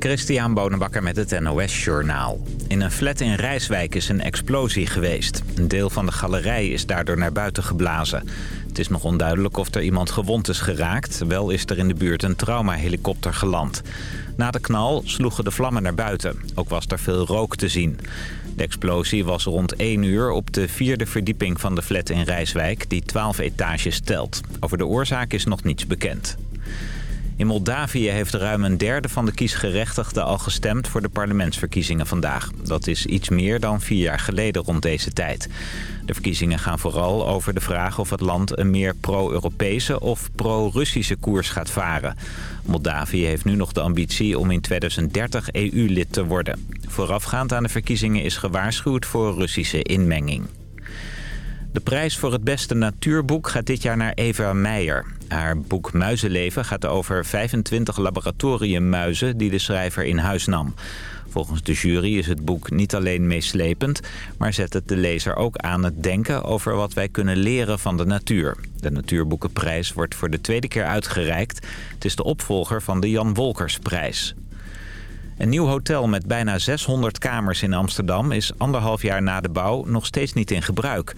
Christian Bonenbakker met het NOS Journaal. In een flat in Rijswijk is een explosie geweest. Een deel van de galerij is daardoor naar buiten geblazen. Het is nog onduidelijk of er iemand gewond is geraakt. Wel is er in de buurt een traumahelikopter geland. Na de knal sloegen de vlammen naar buiten. Ook was er veel rook te zien. De explosie was rond 1 uur op de vierde verdieping van de flat in Rijswijk... die 12 etages telt. Over de oorzaak is nog niets bekend. In Moldavië heeft ruim een derde van de kiesgerechtigden al gestemd voor de parlementsverkiezingen vandaag. Dat is iets meer dan vier jaar geleden rond deze tijd. De verkiezingen gaan vooral over de vraag of het land een meer pro-Europese of pro-Russische koers gaat varen. Moldavië heeft nu nog de ambitie om in 2030 EU-lid te worden. Voorafgaand aan de verkiezingen is gewaarschuwd voor Russische inmenging. De prijs voor het beste natuurboek gaat dit jaar naar Eva Meijer. Haar boek Muizenleven gaat over 25 laboratoriummuizen die de schrijver in huis nam. Volgens de jury is het boek niet alleen meeslepend... maar zet het de lezer ook aan het denken over wat wij kunnen leren van de natuur. De Natuurboekenprijs wordt voor de tweede keer uitgereikt. Het is de opvolger van de Jan Wolkersprijs. Een nieuw hotel met bijna 600 kamers in Amsterdam... is anderhalf jaar na de bouw nog steeds niet in gebruik...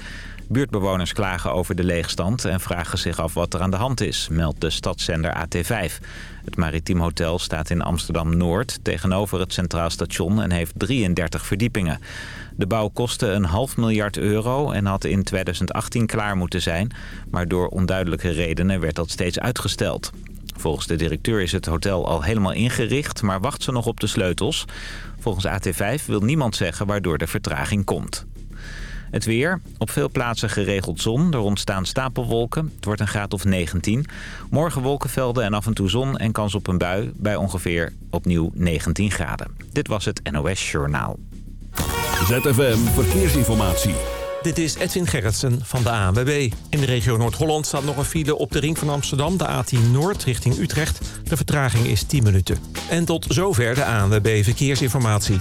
Buurtbewoners klagen over de leegstand en vragen zich af wat er aan de hand is, meldt de stadszender AT5. Het Maritiem Hotel staat in Amsterdam-Noord tegenover het Centraal Station en heeft 33 verdiepingen. De bouw kostte een half miljard euro en had in 2018 klaar moeten zijn, maar door onduidelijke redenen werd dat steeds uitgesteld. Volgens de directeur is het hotel al helemaal ingericht, maar wacht ze nog op de sleutels. Volgens AT5 wil niemand zeggen waardoor de vertraging komt. Het weer. Op veel plaatsen geregeld zon. Er ontstaan stapelwolken. Het wordt een graad of 19. Morgen wolkenvelden en af en toe zon en kans op een bui bij ongeveer opnieuw 19 graden. Dit was het NOS Journaal. ZFM Verkeersinformatie. Dit is Edwin Gerritsen van de ANWB. In de regio Noord-Holland staat nog een file op de ring van Amsterdam... de A10 Noord richting Utrecht. De vertraging is 10 minuten. En tot zover de ANWB Verkeersinformatie.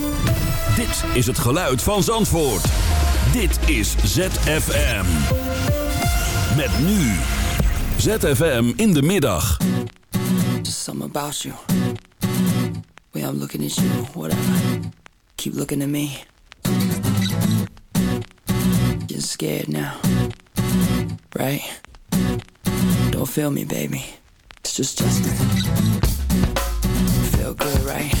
Dit is het geluid van Zandvoort. Dit is ZFM. Met nu. ZFM in de middag. Just something about you. Way I'm looking at you, whatever. Keep looking at me. You're scared now. Right? Don't feel me, baby. It's just Justin. Feel good, right?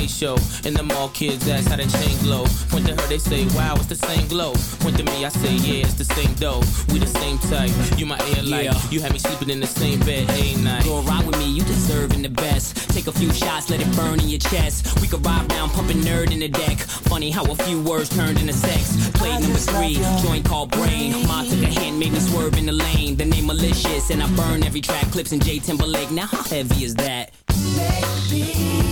Show. And the mall kids ask how the chain glow. Point to her, they say, wow, it's the same glow. Point to me, I say, yeah, it's the same dough. We the same type. You my air light. Yeah. You had me sleeping in the same bed, a night. Go ride with me, you deserving the best. Take a few shots, let it burn in your chest. We could ride round, pumping nerd in the deck. Funny how a few words turned into sex. Play number three, joint called brain. Ma took a hand, made me swerve in the lane. The name malicious, and I burn every track. Clips in J Timberlake. Now how heavy is that? Maybe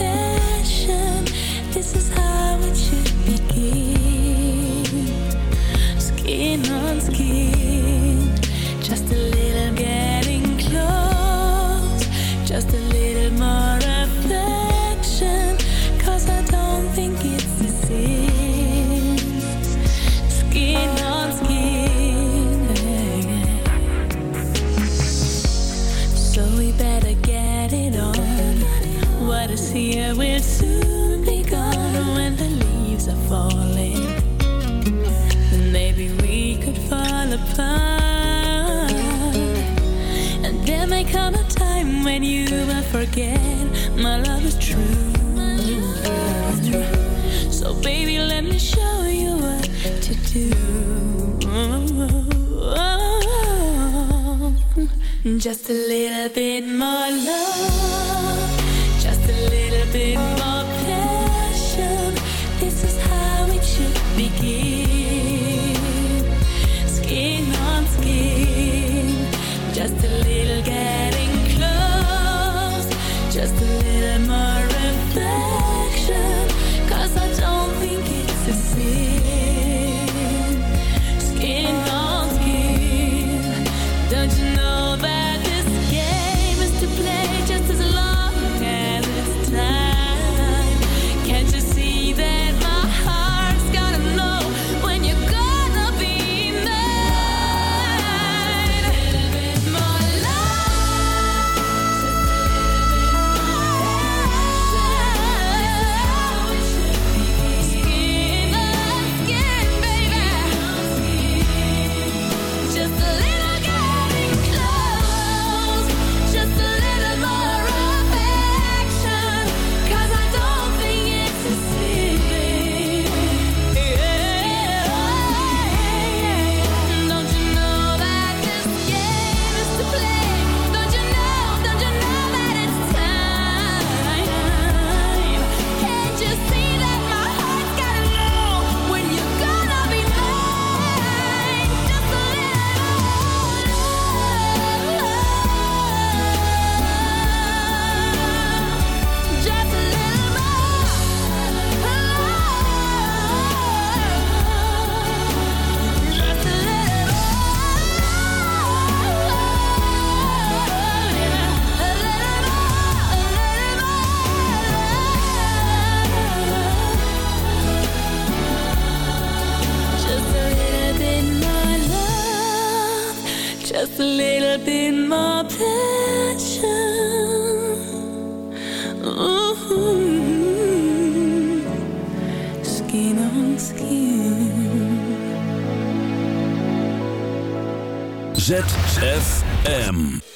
forget my love is true. So baby, let me show you what to do. Just a little bit more love, just a little bit more passion. This is how it should begin. skin on skin. ZFM.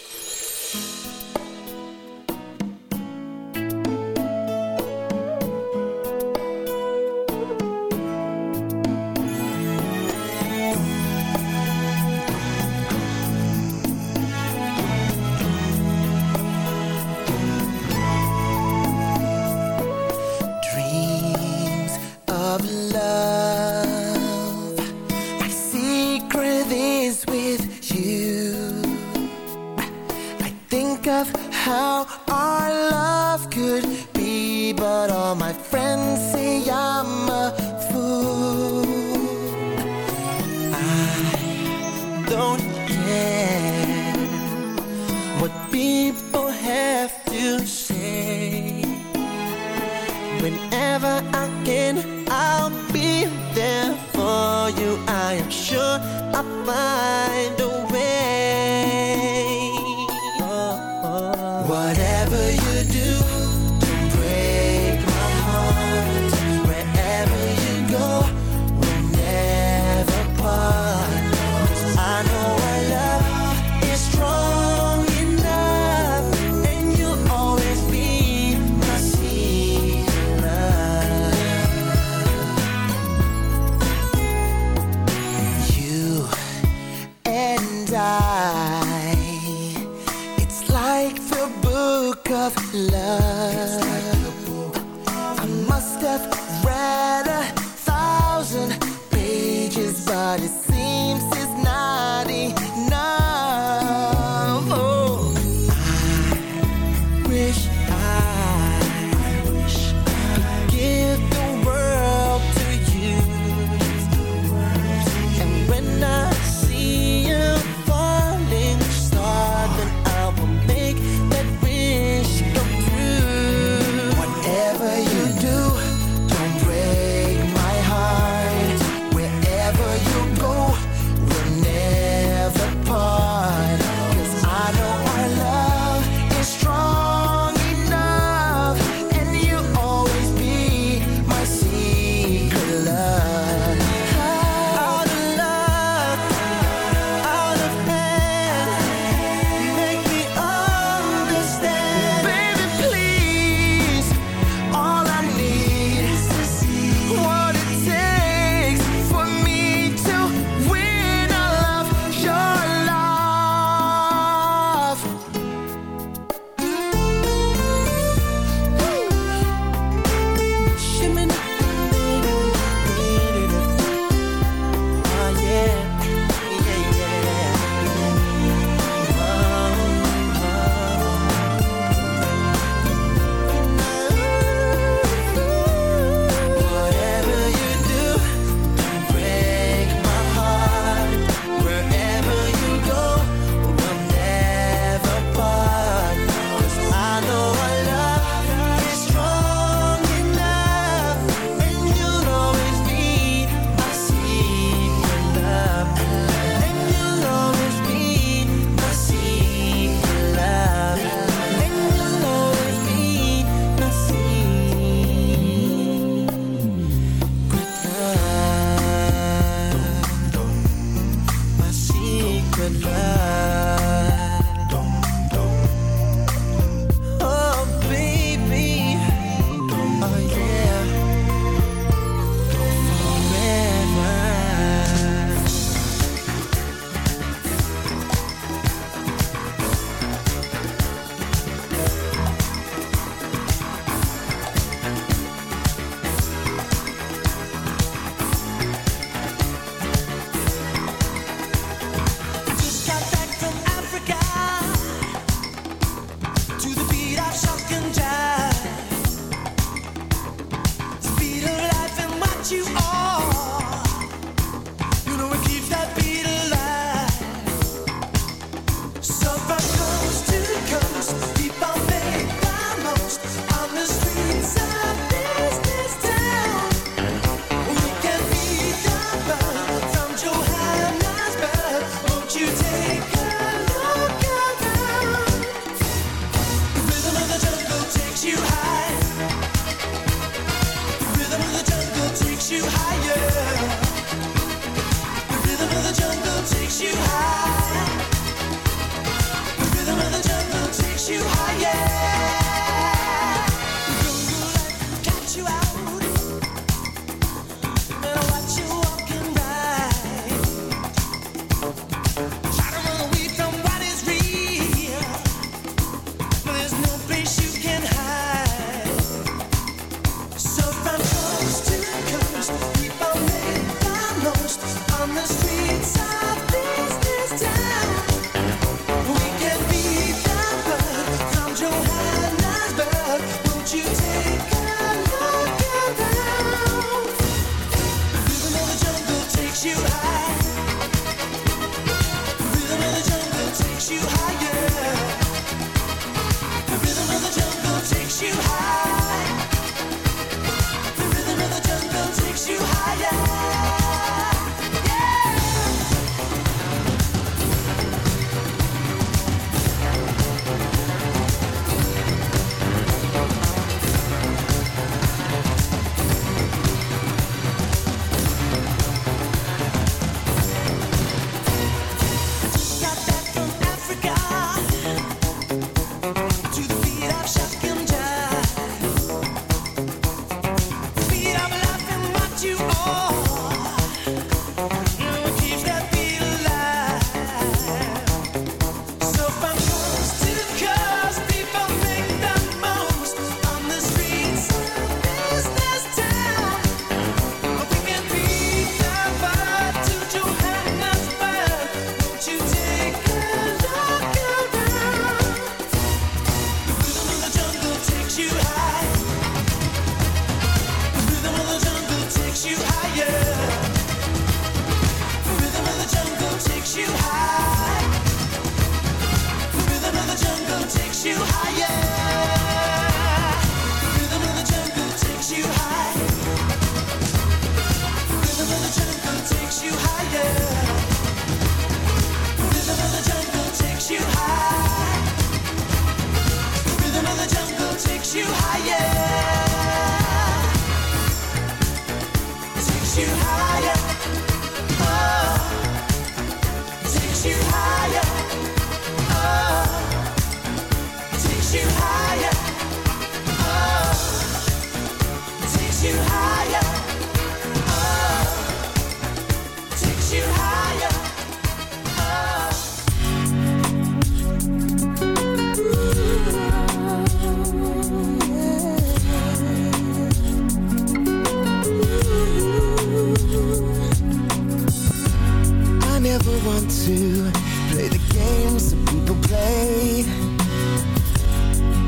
to play the games that people play.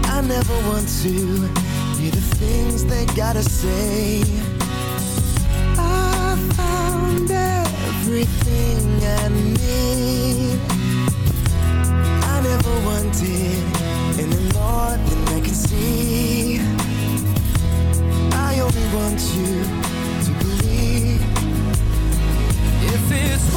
I never want to hear the things they gotta say. I found everything I need. I never wanted any more than I can see. I only want you to believe. If it's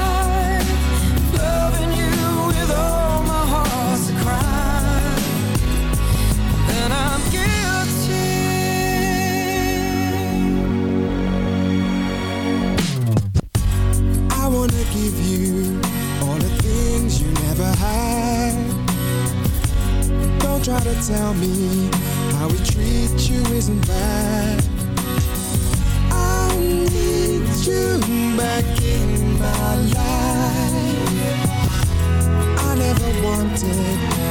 To tell me how we treat you isn't right. I need you back in my life. I never wanted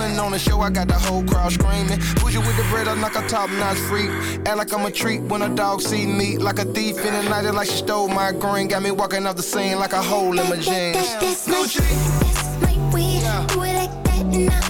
Putting on a show, I got the whole crowd screaming. Push you with the bread, I'm like a top notch freak. Act like I'm a treat when a dog see me. Like a thief in the night, like she stole my green. Got me walking off the scene like a hole in my jeans. That's, that's, that's, that's my weed. Yeah. Do it like that and I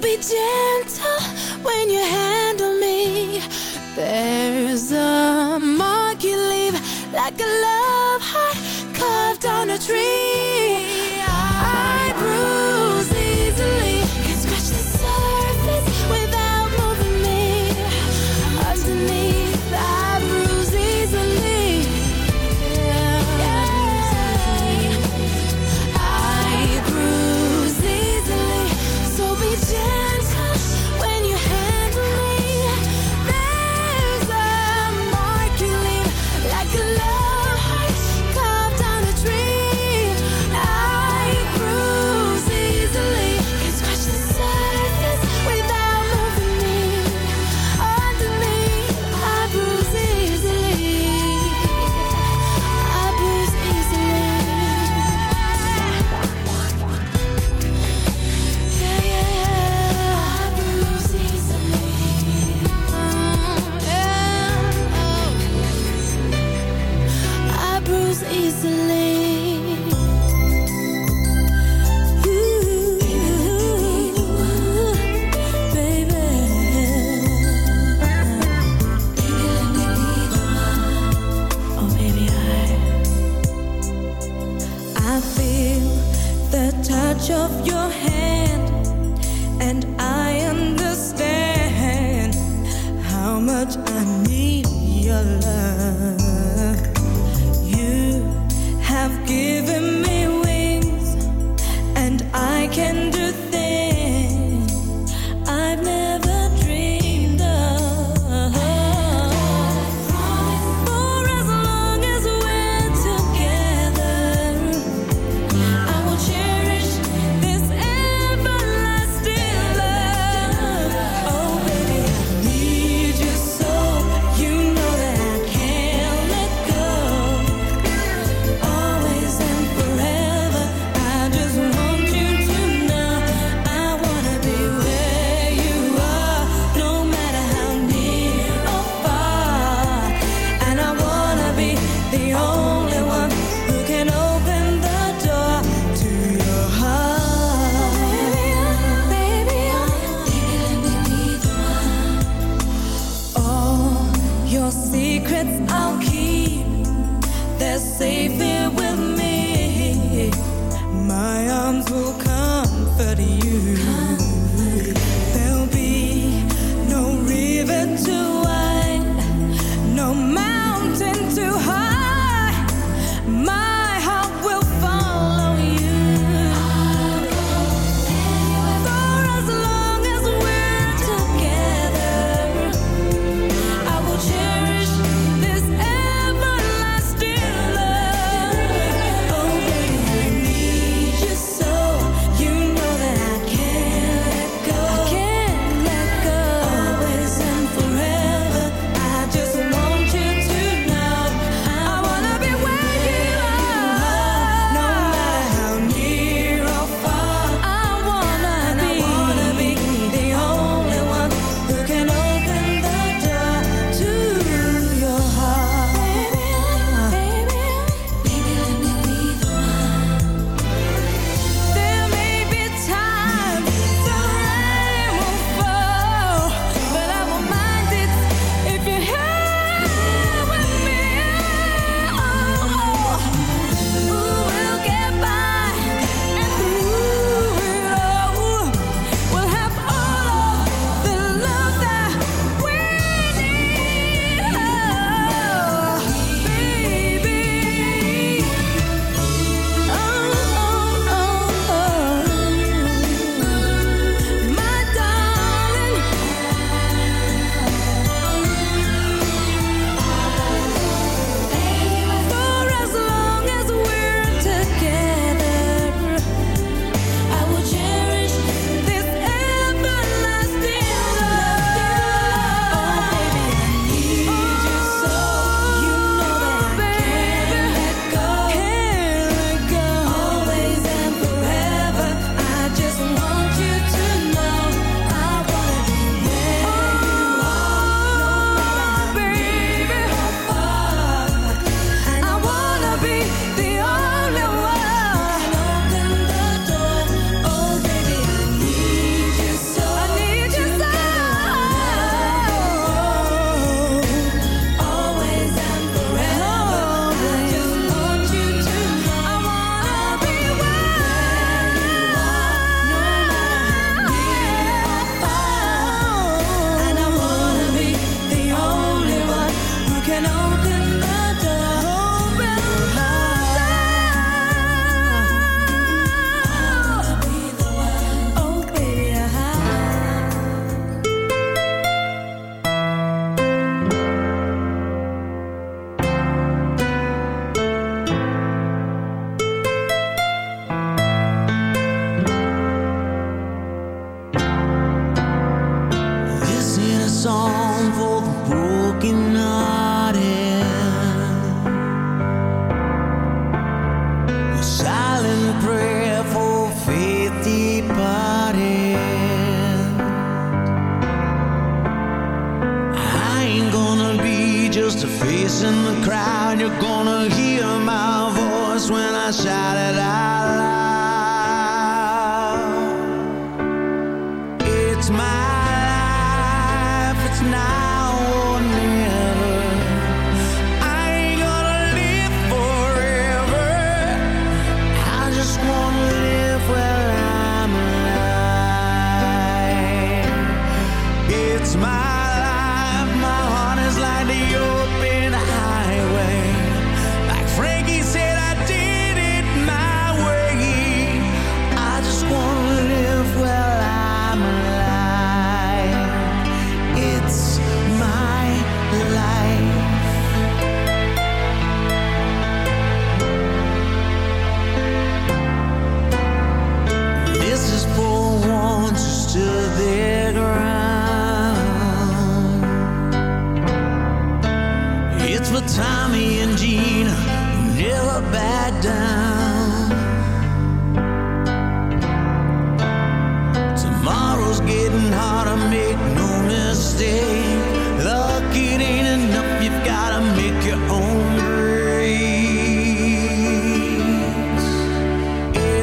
Be gentle when you handle me. There's a mark you leave like a love.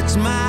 smile my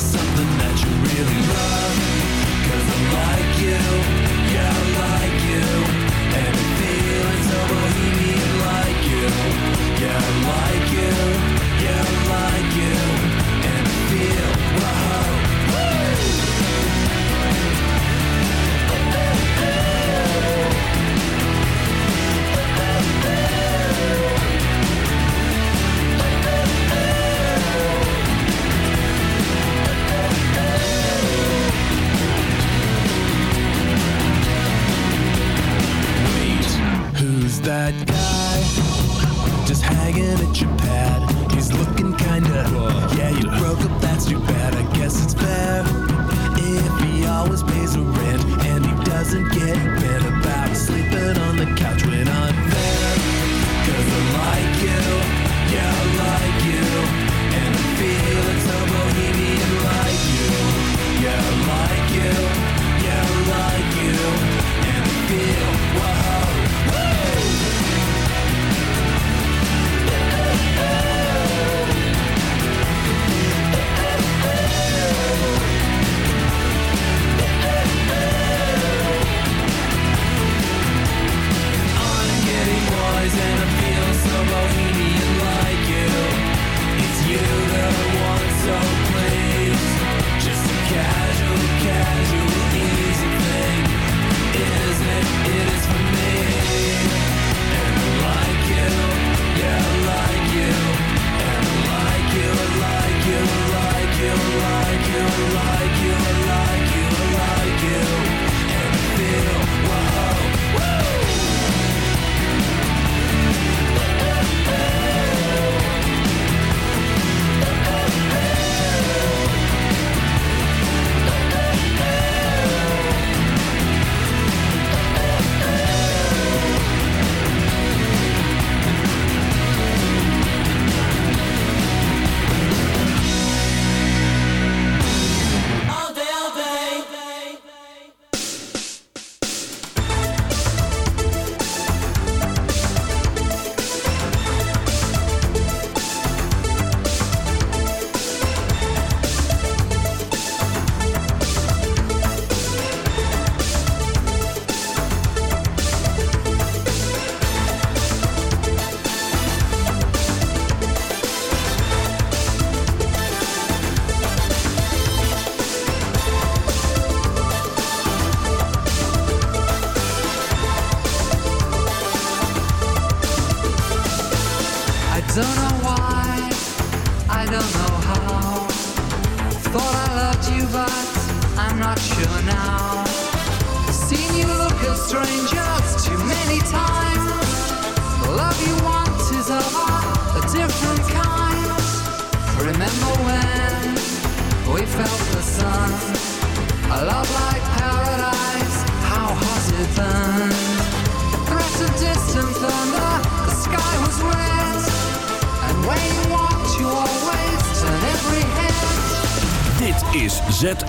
something